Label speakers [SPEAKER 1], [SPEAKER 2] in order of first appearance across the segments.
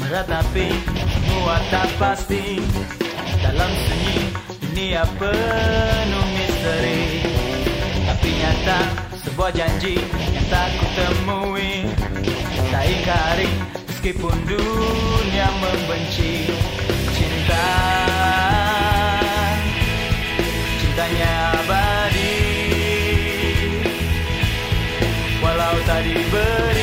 [SPEAKER 1] Meratapi semua tak pasti. Dalam sunyi dunia penuh misteri. Tapi nyata sebuah janji yang tak ku temui Tak ingkari meskipun dunia membenci. Cinta Cintanya abadi. Walau tak diberi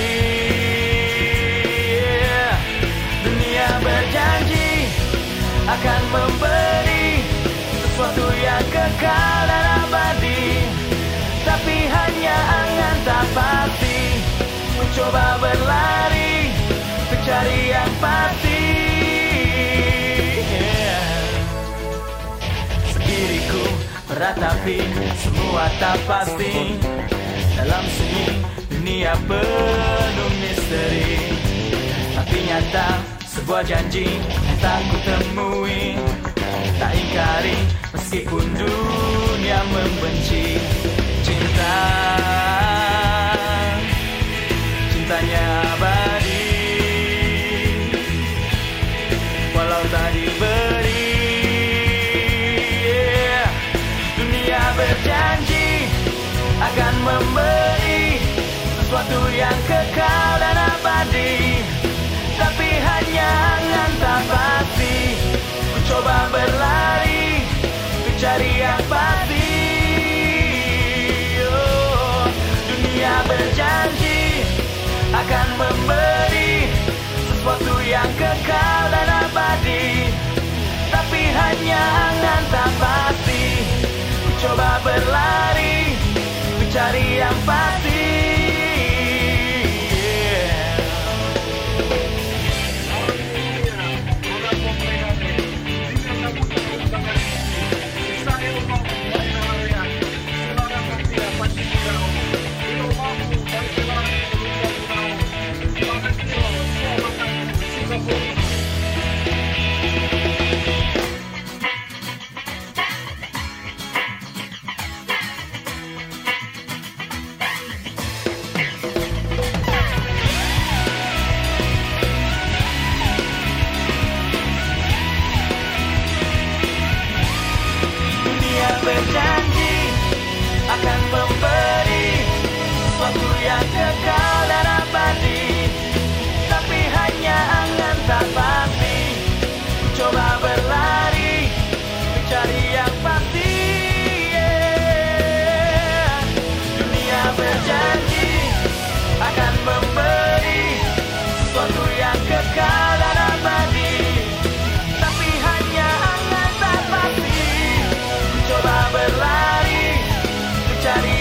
[SPEAKER 1] akan memberi Sesuatu yang kekal dan abadi. Tapi hanya angan tak pasti Ku coba berlari Ku cari yang pasti. Yeah. Diriku meratapi semua tak pasti. Dalam sunyi dunia penuh misteri. Tapi nyata sebuah janji yang tak ku temui Tak ingkari meskipun dunia membenci. Cinta Cintanya abadi. Walau tak diberi yeah. Dunia berjanji akan memberi Sesuatu yang kekal akan memberi Sesuatu yang kekal dan abadi. Tapi hanya angan tak pasti. Ku coba berlari Ku cari yang pasti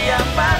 [SPEAKER 1] 一样吧。